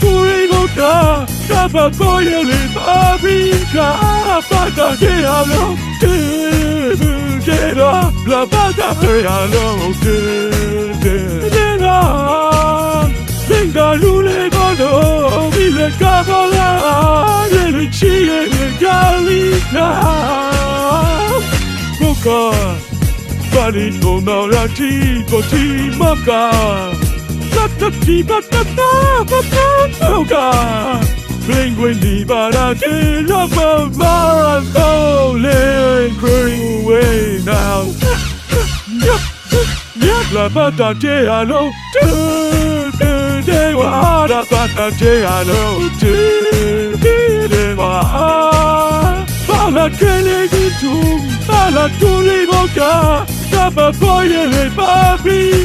kuinuta tapakojen avinka pata que hablo que queda la pata que hablo que queda venga lule gono y le cago la le chile le galina boca Pani to mala ti, to ti maka. Oh God! Linguini barati lava maran bowling away now. Yep, la bata de ano. De wa da bata de ano. boca. le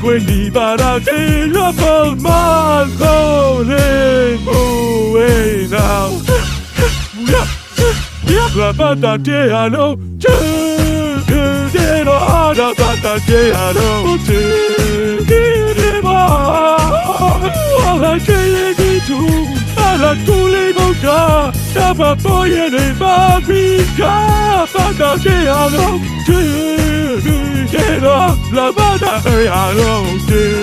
pinguini baracchino col balcone Uè now La patatea no Chiedero alla patatea no Chiedero alla chieditu Alla tule monta Tapa poi nei babi Patatea no Chiedero La banda, hey, I don't care.